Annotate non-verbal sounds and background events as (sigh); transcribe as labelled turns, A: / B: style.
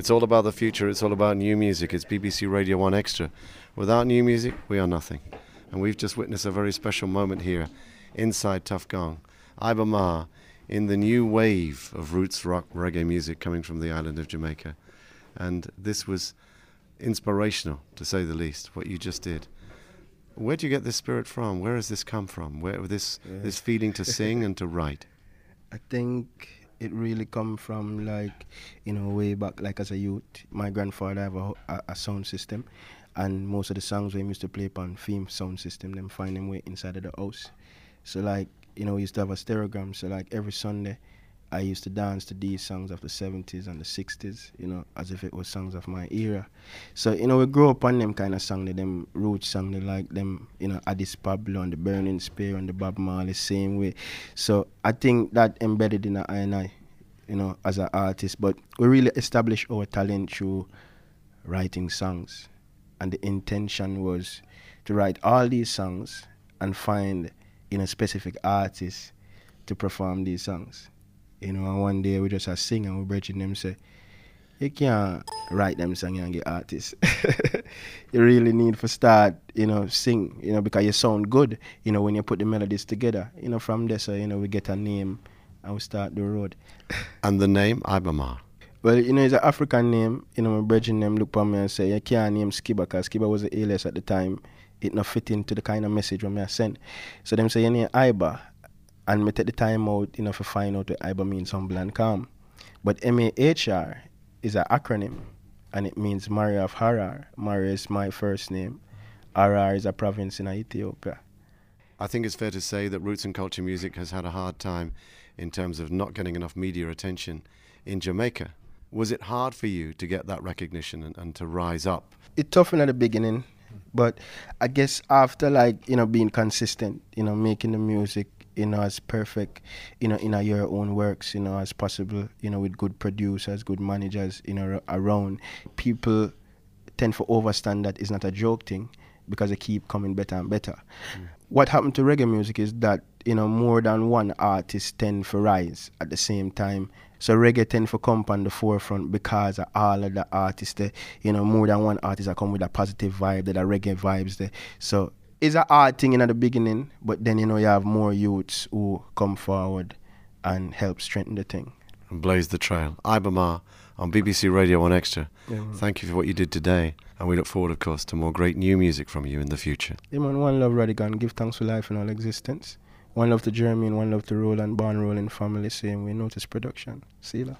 A: It's all about the future. It's all about new music. It's BBC Radio 1 Extra. Without new music, we are nothing. And we've just witnessed a very special moment here inside Tuff Gong. Iba Mahr in the new wave of roots rock reggae music coming from the island of Jamaica. And this was inspirational, to say the least, what you just did. Where do you get this spirit from? Where has this come from? Where this
B: Yeah.
A: this feeling to (laughs) sing and to write?
B: I think it really come from like you know way back like as a youth. My grandfather have a, a, a sound system, and most of the songs we used to play upon theme sound system, them find them way inside of the house. So like you know we used to have a stereogram. So like every Sunday, I used to dance to these songs of the 70s and the 60s. You know as if it was songs of my era. So you know we grew up on them kind of song, them roots song, they like them you know Addis Pablo and the Burning Spear and the Bob Marley same way. So I think that embedded in I and I, you know, as an artist. But we really established our talent through writing songs, and the intention was to write all these songs and find you know specific artists to perform these songs. You know, and one day we just a sing and we bridging them say, you can't write them song and get artists. (laughs) you really need to start, you know, sing, you know, because you sound good, you know, when you put the melodies together. You know, from there, so, you know, we get a name and we start the road. (laughs)
A: And the name Iba Mahr.
B: Well, you know, it's an African name. You know, my brethren them look on me and say, you can't name Skiba because Skiba was the alias at the time. It not fit into the kind of message when I send. So them say, you name Iba. And me take the time out, you know, to find out what Iba means humble and calm. But M-A-H-R is an acronym. And it means Maria of Harar. Maria is my first name. Harar is a province in Ethiopia.
A: I think it's fair to say that roots and culture music has had a hard time in terms of not getting enough media attention in Jamaica. Was it hard for you to get that recognition and, and to rise up?
B: it tough at the beginning, but I guess after like you know being consistent, you know making the music you know as perfect, you know in your own works, you know as possible, you know with good producers, good managers, you know around, people tend to overstand that it's not a joke thing because they keep coming better and better. Mm. What happened to reggae music is that you know more than one artist tend to rise at the same time. So reggae tend to come on the forefront because of all of the artists there. You know, more than one artist that come with a positive vibe, that are reggae vibes there. So it's a hard thing in at the beginning, but then you know you have more youths who come forward and help strengthen the thing.
A: and blaze the trail. Iba Mahr on BBC Radio 1 Extra.
B: Yeah.
A: Thank you for what you did today. And we look forward, of course, to more great new music from you in the future.
B: Yeah, man, one love Rodigan, give thanks for life and all existence. One love to Jeremy and one love to Roland, Barn Rolling family, same way, notice production. See you.